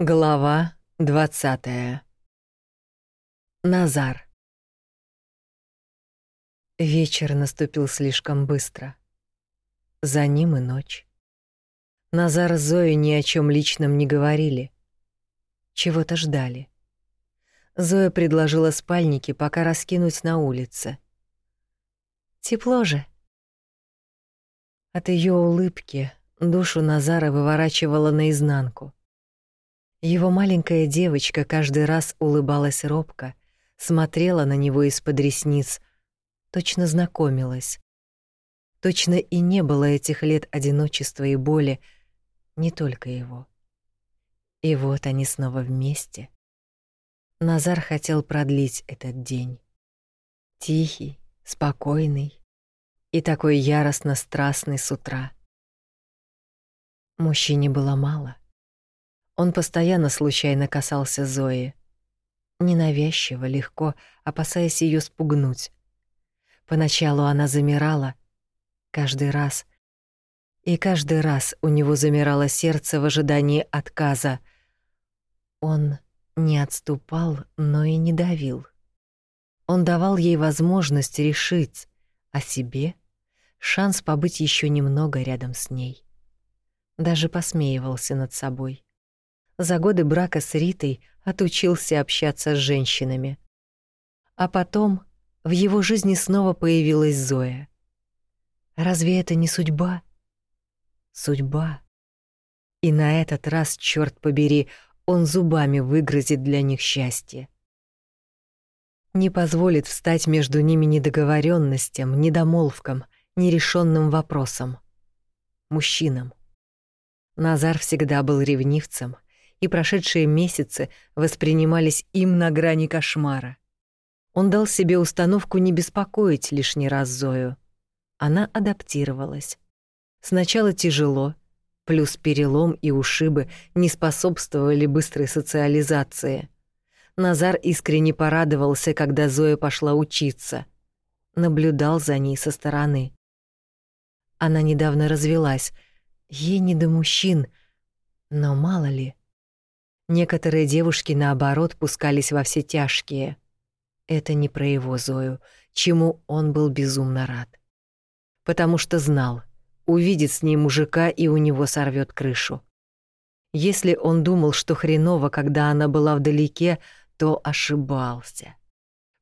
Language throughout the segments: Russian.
Глава 20. Назар. Вечер наступил слишком быстро. За ним и ночь. Назар с Зоей ни о чем личном не говорили. Чего-то ждали. Зоя предложила спальники пока раскинуть на улице. Тепло же. От ее улыбки душу Назара выворачивала наизнанку. Его маленькая девочка каждый раз улыбалась робко, смотрела на него из-под ресниц, точно знакомилась. Точно и не было этих лет одиночества и боли, не только его. И вот они снова вместе. Назар хотел продлить этот день. Тихий, спокойный и такой яростно страстный с утра. Мужчине было мало — он постоянно случайно касался Зои. Ненавязчиво, легко, опасаясь ее спугнуть. Поначалу она замирала. Каждый раз. И каждый раз у него замирало сердце в ожидании отказа. Он не отступал, но и не давил. Он давал ей возможность решить о себе, шанс побыть еще немного рядом с ней. Даже посмеивался над собой за годы брака с Ритой отучился общаться с женщинами. А потом в его жизни снова появилась Зоя. Разве это не судьба? Судьба. И на этот раз, черт побери, он зубами выгрызет для них счастье. Не позволит встать между ними недоговоренностям, недомолвкам, нерешенным вопросам. Мужчинам. Назар всегда был ревнивцем — и прошедшие месяцы воспринимались им на грани кошмара. Он дал себе установку не беспокоить лишний раз Зою. Она адаптировалась. Сначала тяжело, плюс перелом и ушибы не способствовали быстрой социализации. Назар искренне порадовался, когда Зоя пошла учиться. Наблюдал за ней со стороны. Она недавно развелась. Ей не до мужчин, но мало ли. Некоторые девушки, наоборот, пускались во все тяжкие. Это не про его Зою, чему он был безумно рад. Потому что знал, увидит с ней мужика и у него сорвет крышу. Если он думал, что хреново, когда она была вдалеке, то ошибался.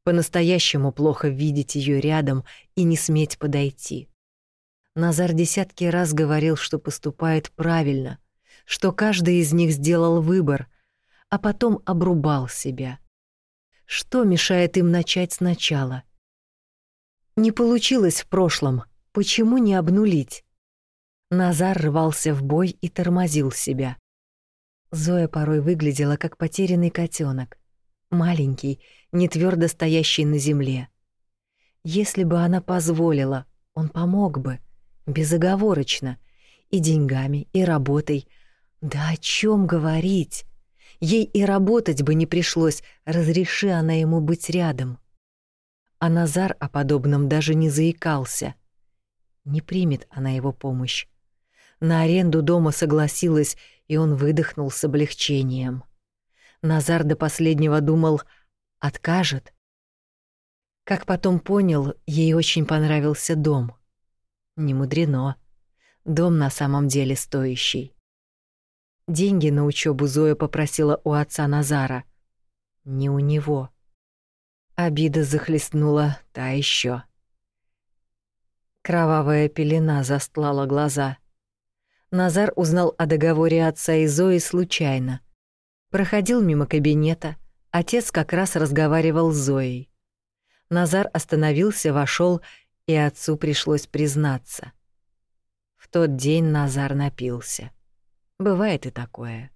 По-настоящему плохо видеть ее рядом и не сметь подойти. Назар десятки раз говорил, что поступает правильно, что каждый из них сделал выбор, а потом обрубал себя. Что мешает им начать сначала? Не получилось в прошлом, почему не обнулить? Назар рвался в бой и тормозил себя. Зоя порой выглядела как потерянный котенок, маленький, не твердо стоящий на земле. Если бы она позволила, он помог бы, безоговорочно, и деньгами, и работой. Да о чем говорить? Ей и работать бы не пришлось, разреши она ему быть рядом. А Назар о подобном даже не заикался. Не примет она его помощь. На аренду дома согласилась, и он выдохнул с облегчением. Назар до последнего думал, откажет. Как потом понял, ей очень понравился дом. Не мудрено. Дом на самом деле стоящий. Деньги на учебу Зоя попросила у отца Назара. Не у него. Обида захлестнула та еще. Кровавая пелена застлала глаза. Назар узнал о договоре отца и Зои случайно. Проходил мимо кабинета, отец как раз разговаривал с Зоей. Назар остановился, вошел, и отцу пришлось признаться. В тот день Назар напился. Бывает и такое.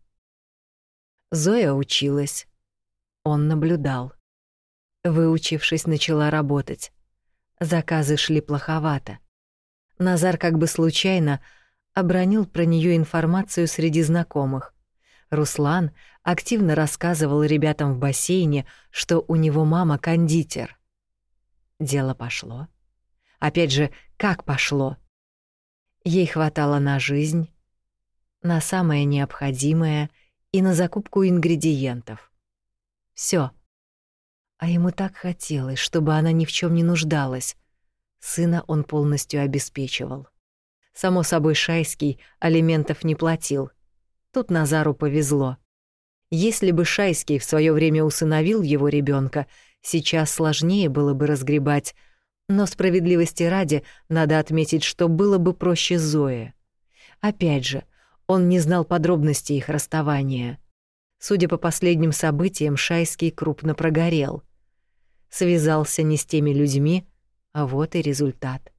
Зоя училась. Он наблюдал. Выучившись, начала работать. Заказы шли плоховато. Назар как бы случайно обронил про нее информацию среди знакомых. Руслан активно рассказывал ребятам в бассейне, что у него мама кондитер. Дело пошло. Опять же, как пошло? Ей хватало на жизнь, на самое необходимое и на закупку ингредиентов. Все. А ему так хотелось, чтобы она ни в чем не нуждалась. Сына он полностью обеспечивал. Само собой, Шайский алиментов не платил. Тут Назару повезло. Если бы Шайский в свое время усыновил его ребенка, сейчас сложнее было бы разгребать, но справедливости ради надо отметить, что было бы проще Зое. Опять же, он не знал подробностей их расставания. Судя по последним событиям, Шайский крупно прогорел. Связался не с теми людьми, а вот и результат.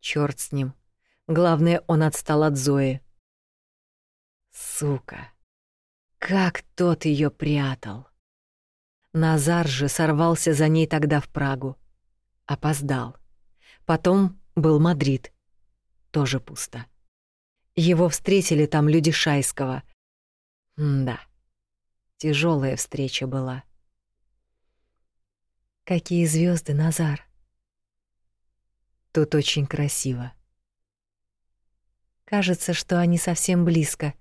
Чёрт с ним. Главное, он отстал от Зои. Сука. Как тот её прятал. Назар же сорвался за ней тогда в Прагу. Опоздал. Потом был Мадрид. Тоже пусто. Его встретили там люди Шайского. М да. Тяжелая встреча была. Какие звезды, Назар. Тут очень красиво. Кажется, что они совсем близко.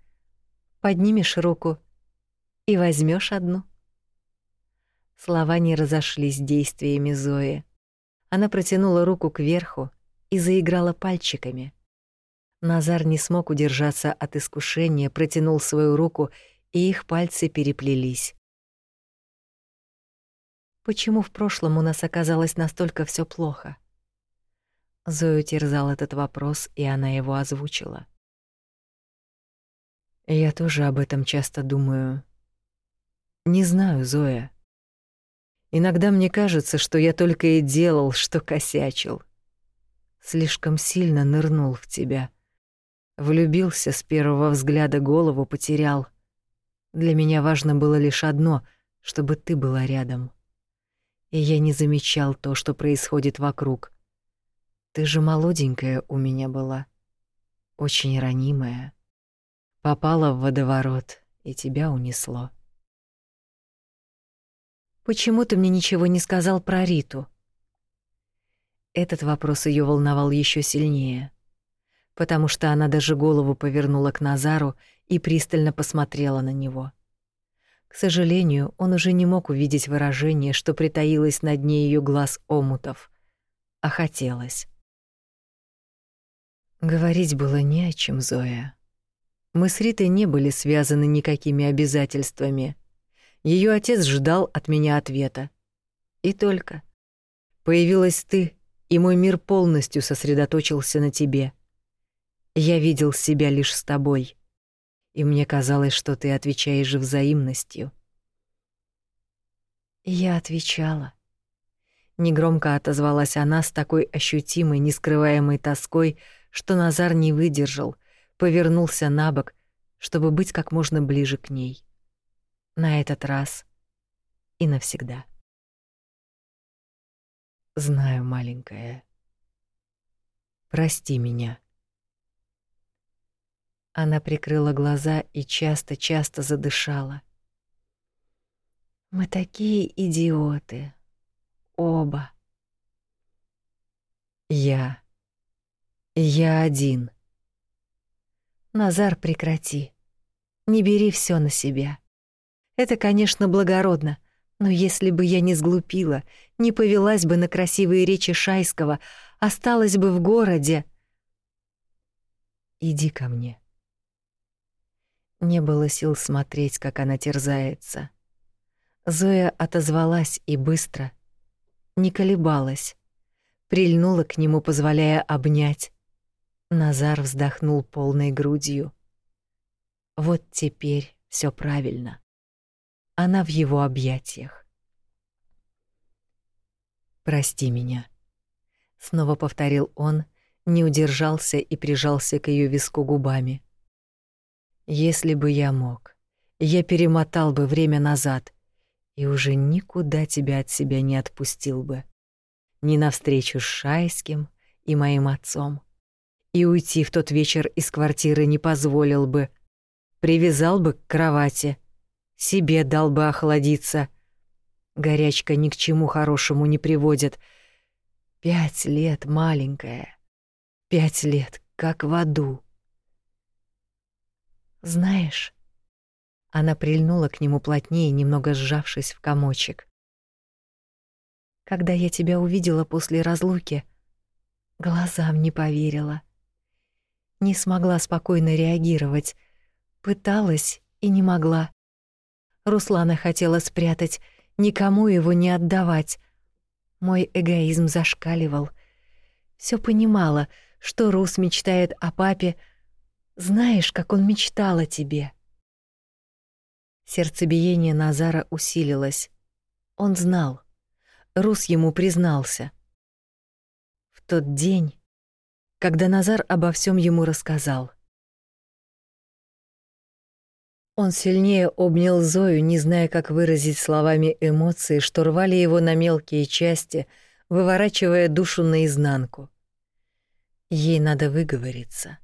Поднимешь руку и возьмешь одну. Слова не разошлись действиями Зои. Она протянула руку кверху и заиграла пальчиками. Назар не смог удержаться от искушения, протянул свою руку, и их пальцы переплелись. Почему в прошлом у нас оказалось настолько все плохо? Зою терзал этот вопрос, и она его озвучила. Я тоже об этом часто думаю. Не знаю, Зоя. Иногда мне кажется, что я только и делал, что косячил. Слишком сильно нырнул в тебя. Влюбился с первого взгляда, голову потерял. Для меня важно было лишь одно — чтобы ты была рядом. И я не замечал то, что происходит вокруг. Ты же молоденькая у меня была, очень ранимая. Попала в водоворот, и тебя унесло. Почему ты мне ничего не сказал про Риту? Этот вопрос ее волновал еще сильнее, потому что она даже голову повернула к Назару и пристально посмотрела на него. К сожалению, он уже не мог увидеть выражение, что притаилось на дне ее глаз омутов, а хотелось. Говорить было не о чем, Зоя. Мы с Ритой не были связаны никакими обязательствами — ее отец ждал от меня ответа. И только. Появилась ты, и мой мир полностью сосредоточился на тебе. Я видел себя лишь с тобой, и мне казалось, что ты отвечаешь взаимностью. Я отвечала. Негромко отозвалась она с такой ощутимой, нескрываемой тоской, что Назар не выдержал, повернулся на бок, чтобы быть как можно ближе к ней на этот раз и навсегда. Знаю, маленькая. Прости меня. Она прикрыла глаза и часто-часто задышала. Мы такие идиоты. Оба. Я. Я один. Назар, прекрати. Не бери все на себя. Это, конечно, благородно, но если бы я не сглупила, не повелась бы на красивые речи Шайского, осталась бы в городе. Иди ко мне. Не было сил смотреть, как она терзается. Зоя отозвалась и быстро, не колебалась, прильнула к нему, позволяя обнять. Назар вздохнул полной грудью. Вот теперь все правильно она в его объятиях. «Прости меня», — снова повторил он, не удержался и прижался к ее виску губами. «Если бы я мог, я перемотал бы время назад и уже никуда тебя от себя не отпустил бы. Ни навстречу с Шайским и моим отцом. И уйти в тот вечер из квартиры не позволил бы. Привязал бы к кровати» себе дал бы охладиться. Горячка ни к чему хорошему не приводит. Пять лет, маленькая. Пять лет, как в аду. Знаешь, Она прильнула к нему плотнее, немного сжавшись в комочек. Когда я тебя увидела после разлуки, глазам не поверила. Не смогла спокойно реагировать, пыталась и не могла. Руслана хотела спрятать, никому его не отдавать. Мой эгоизм зашкаливал. Всё понимала, что Рус мечтает о папе. Знаешь, как он мечтал о тебе. Сердцебиение Назара усилилось. Он знал. Рус ему признался. В тот день, когда Назар обо всем ему рассказал. Он сильнее обнял Зою, не зная, как выразить словами эмоции, что рвали его на мелкие части, выворачивая душу наизнанку. Ей надо выговориться.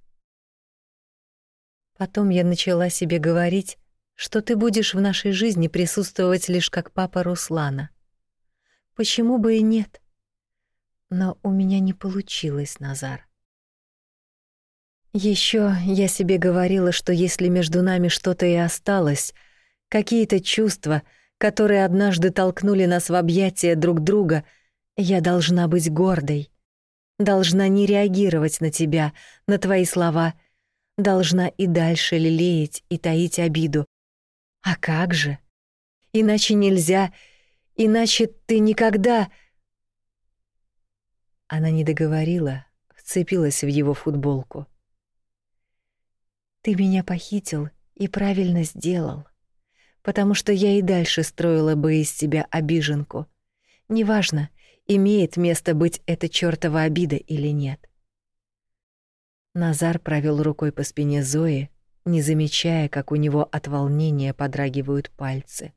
Потом я начала себе говорить, что ты будешь в нашей жизни присутствовать лишь как папа Руслана. Почему бы и нет? Но у меня не получилось, Назар. Еще я себе говорила, что если между нами что-то и осталось, какие-то чувства, которые однажды толкнули нас в объятия друг друга, я должна быть гордой. Должна не реагировать на тебя, на твои слова. Должна и дальше лелеять и таить обиду. А как же? Иначе нельзя, иначе ты никогда... Она не договорила, вцепилась в его футболку. Ты меня похитил и правильно сделал, потому что я и дальше строила бы из тебя обиженку. Неважно, имеет место быть эта чёртова обида или нет. Назар провел рукой по спине Зои, не замечая, как у него от волнения подрагивают пальцы.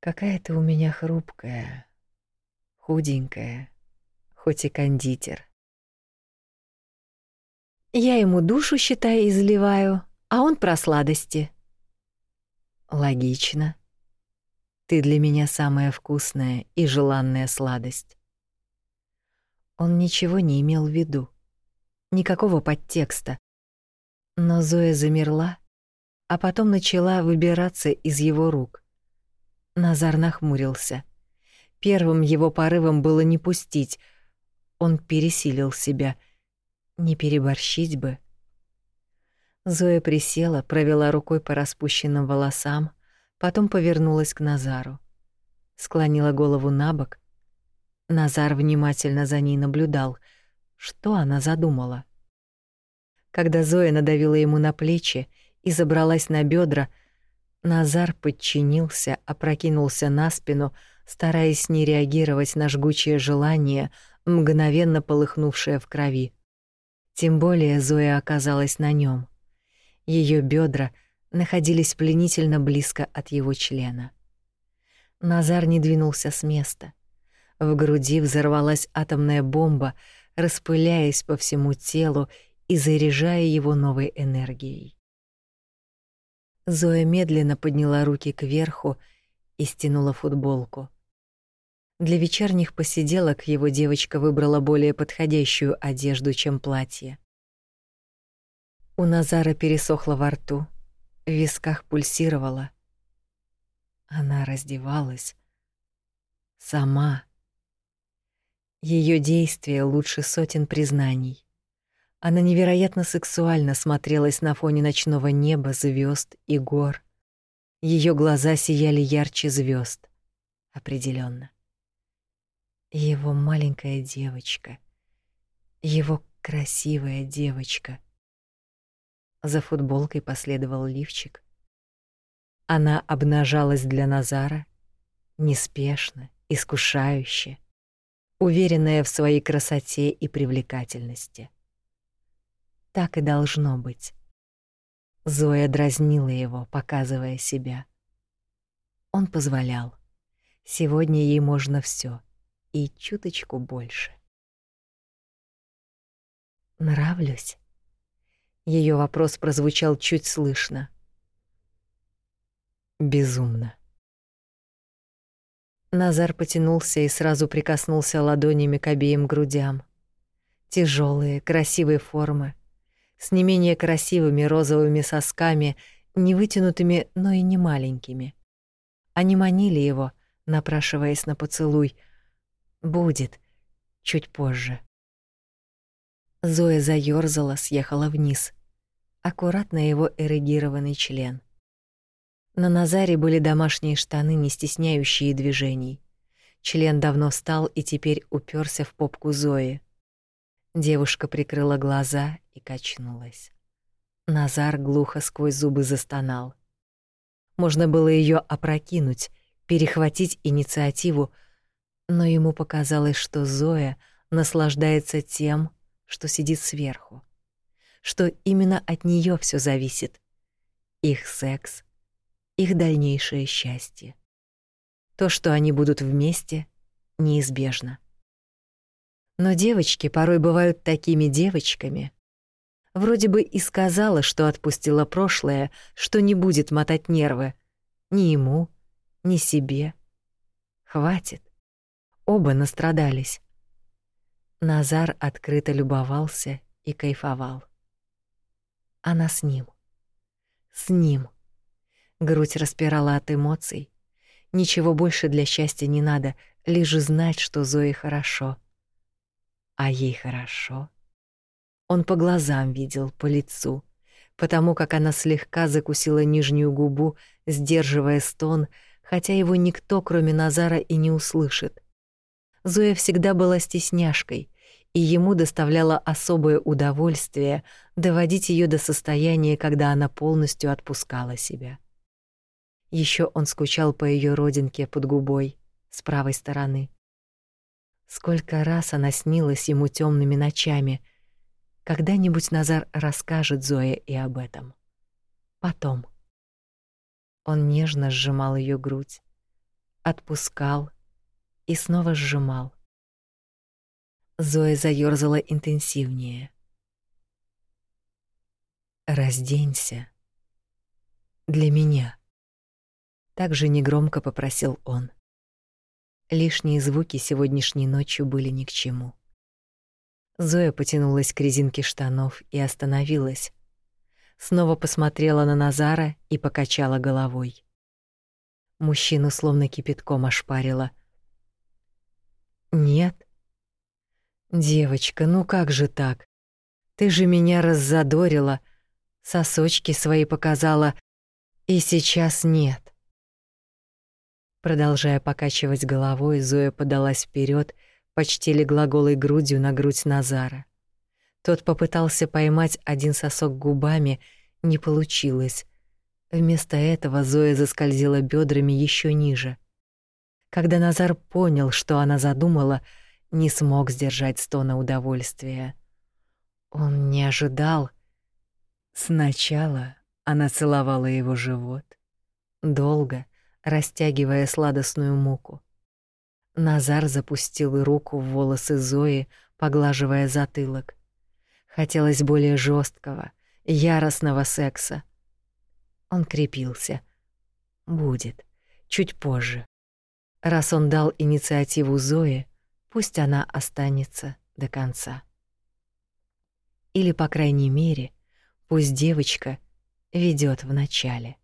Какая ты у меня хрупкая, худенькая, хоть и кондитер. Я ему душу, считай, изливаю, а он про сладости. Логично. Ты для меня самая вкусная и желанная сладость. Он ничего не имел в виду. Никакого подтекста. Но Зоя замерла, а потом начала выбираться из его рук. Назар нахмурился. Первым его порывом было не пустить. Он пересилил себя — не переборщить бы. Зоя присела, провела рукой по распущенным волосам, потом повернулась к Назару. Склонила голову набок. Назар внимательно за ней наблюдал. Что она задумала? Когда Зоя надавила ему на плечи и забралась на бедра, Назар подчинился, опрокинулся на спину, стараясь не реагировать на жгучее желание, мгновенно полыхнувшее в крови. Тем более Зоя оказалась на нем. Ее бедра находились пленительно близко от его члена. Назар не двинулся с места. В груди взорвалась атомная бомба, распыляясь по всему телу и заряжая его новой энергией. Зоя медленно подняла руки кверху и стянула футболку. Для вечерних посиделок его девочка выбрала более подходящую одежду, чем платье. У Назара пересохло во рту, в висках пульсировало. Она раздевалась сама. Ее действия лучше сотен признаний. Она невероятно сексуально смотрелась на фоне ночного неба, звезд и гор. Ее глаза сияли ярче звезд, определенно его маленькая девочка, его красивая девочка. За футболкой последовал лифчик. Она обнажалась для Назара неспешно, искушающе, уверенная в своей красоте и привлекательности. Так и должно быть. Зоя дразнила его, показывая себя. Он позволял. Сегодня ей можно все и чуточку больше. Нравлюсь. Ее вопрос прозвучал чуть слышно. Безумно. Назар потянулся и сразу прикоснулся ладонями к обеим грудям. Тяжелые, красивые формы, с не менее красивыми розовыми сосками не вытянутыми, но и не маленькими. Они манили его, напрашиваясь на поцелуй. Будет чуть позже. Зоя заёрзала, съехала вниз. Аккуратно его эрегированный член. На Назаре были домашние штаны, не стесняющие движений. Член давно встал и теперь уперся в попку Зои. Девушка прикрыла глаза и качнулась. Назар глухо сквозь зубы застонал. Можно было ее опрокинуть, перехватить инициативу, но ему показалось, что Зоя наслаждается тем, что сидит сверху, что именно от нее все зависит. Их секс, их дальнейшее счастье. То, что они будут вместе, неизбежно. Но девочки порой бывают такими девочками. Вроде бы и сказала, что отпустила прошлое, что не будет мотать нервы. Ни ему, ни себе. Хватит. Оба настрадались. Назар открыто любовался и кайфовал. Она с ним. С ним. Грудь распирала от эмоций. Ничего больше для счастья не надо, лишь знать, что Зое хорошо. А ей хорошо. Он по глазам видел, по лицу, потому как она слегка закусила нижнюю губу, сдерживая стон, хотя его никто, кроме Назара, и не услышит. Зоя всегда была стесняшкой, и ему доставляло особое удовольствие доводить ее до состояния, когда она полностью отпускала себя. Еще он скучал по ее родинке под губой с правой стороны. Сколько раз она снилась ему темными ночами. Когда-нибудь Назар расскажет Зое и об этом. Потом. Он нежно сжимал ее грудь, отпускал, и снова сжимал. Зоя заёрзала интенсивнее. «Разденься. Для меня». Так же негромко попросил он. Лишние звуки сегодняшней ночью были ни к чему. Зоя потянулась к резинке штанов и остановилась. Снова посмотрела на Назара и покачала головой. Мужчину словно кипятком ошпарило — нет. Девочка, ну как же так? Ты же меня раззадорила, сосочки свои показала, и сейчас нет. Продолжая покачивать головой, Зоя подалась вперед, почти легла голой грудью на грудь Назара. Тот попытался поймать один сосок губами, не получилось. Вместо этого Зоя заскользила бедрами еще ниже. Когда Назар понял, что она задумала, не смог сдержать стона удовольствия. Он не ожидал. Сначала она целовала его живот, долго, растягивая сладостную муку. Назар запустил руку в волосы Зои, поглаживая затылок. Хотелось более жесткого, яростного секса. Он крепился. Будет. Чуть позже. Раз он дал инициативу Зое, пусть она останется до конца. Или, по крайней мере, пусть девочка ведет в начале.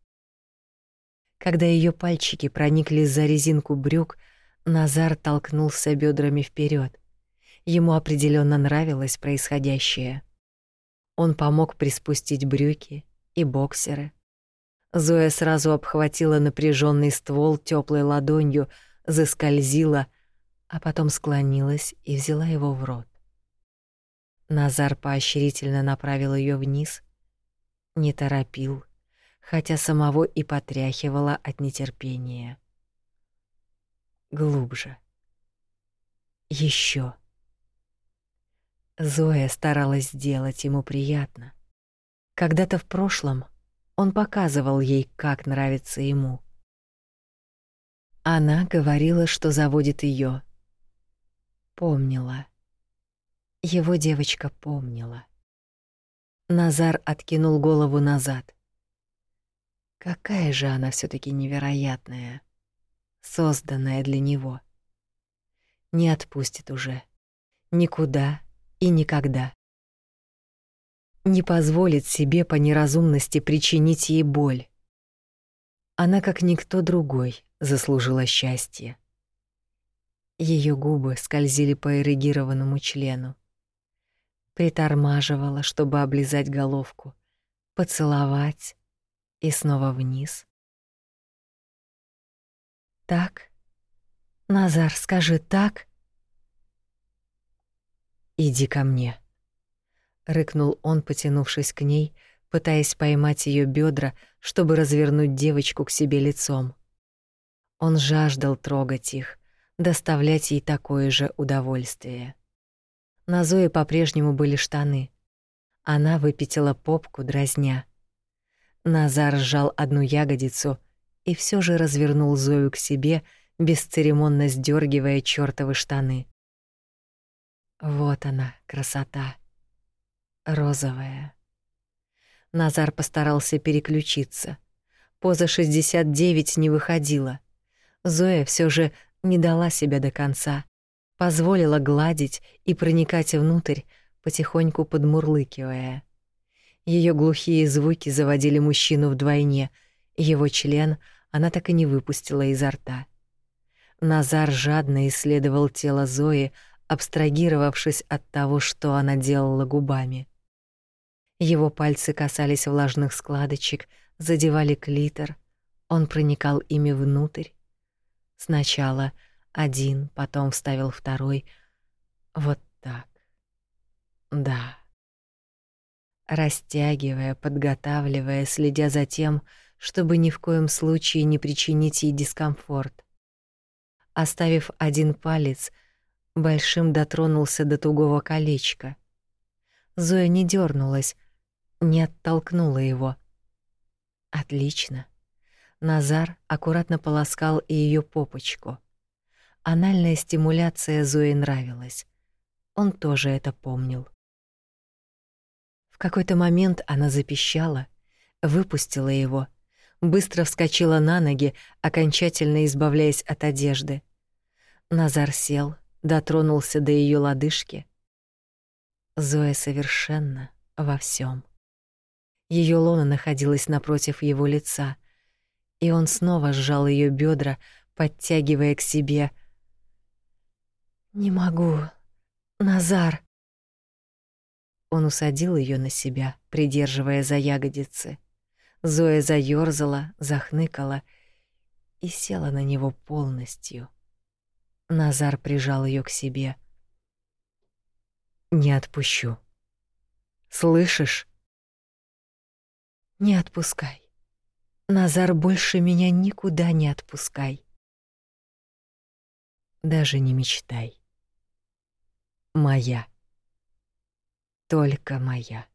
Когда ее пальчики проникли за резинку брюк, Назар толкнулся бедрами вперед. Ему определенно нравилось происходящее. Он помог приспустить брюки и боксеры. Зоя сразу обхватила напряженный ствол теплой ладонью, заскользила, а потом склонилась и взяла его в рот. Назар поощрительно направил ее вниз, не торопил, хотя самого и потряхивало от нетерпения. Глубже. Еще. Зоя старалась сделать ему приятно. Когда-то в прошлом он показывал ей, как нравится ему — она говорила, что заводит ее. Помнила. Его девочка помнила. Назар откинул голову назад. Какая же она все таки невероятная, созданная для него. Не отпустит уже. Никуда и никогда. Не позволит себе по неразумности причинить ей боль. Она, как никто другой, заслужила счастье. Ее губы скользили по эрегированному члену. Притормаживала, чтобы облизать головку, поцеловать и снова вниз. Так? Назар, скажи так? Иди ко мне, рыкнул он, потянувшись к ней, пытаясь поймать ее бедра, чтобы развернуть девочку к себе лицом. Он жаждал трогать их, доставлять ей такое же удовольствие. На Зое по-прежнему были штаны. Она выпятила попку, дразня. Назар сжал одну ягодицу и все же развернул Зою к себе, бесцеремонно сдергивая чёртовы штаны. Вот она, красота. Розовая. Назар постарался переключиться. Поза 69 не выходила. Зоя все же не дала себя до конца, позволила гладить и проникать внутрь, потихоньку подмурлыкивая. Ее глухие звуки заводили мужчину вдвойне, его член она так и не выпустила изо рта. Назар жадно исследовал тело Зои, абстрагировавшись от того, что она делала губами. Его пальцы касались влажных складочек, задевали клитор. Он проникал ими внутрь. Сначала один, потом вставил второй. Вот так. Да. Растягивая, подготавливая, следя за тем, чтобы ни в коем случае не причинить ей дискомфорт. Оставив один палец, большим дотронулся до тугого колечка. Зоя не дернулась, не оттолкнула его. Отлично. Назар аккуратно полоскал и ее попочку. Анальная стимуляция Зое нравилась. Он тоже это помнил. Какой-то момент она запищала, выпустила его, быстро вскочила на ноги, окончательно избавляясь от одежды. Назар сел, дотронулся до ее лодыжки. Зоя совершенно во всем. Ее лона находилась напротив его лица, и он снова сжал ее бедра, подтягивая к себе. Не могу, Назар. Он усадил ее на себя, придерживая за ягодицы. Зоя заёрзала, захныкала и села на него полностью. Назар прижал ее к себе. Не отпущу. Слышишь? Не отпускай. Назар, больше меня никуда не отпускай. Даже не мечтай. Моя. Только моя.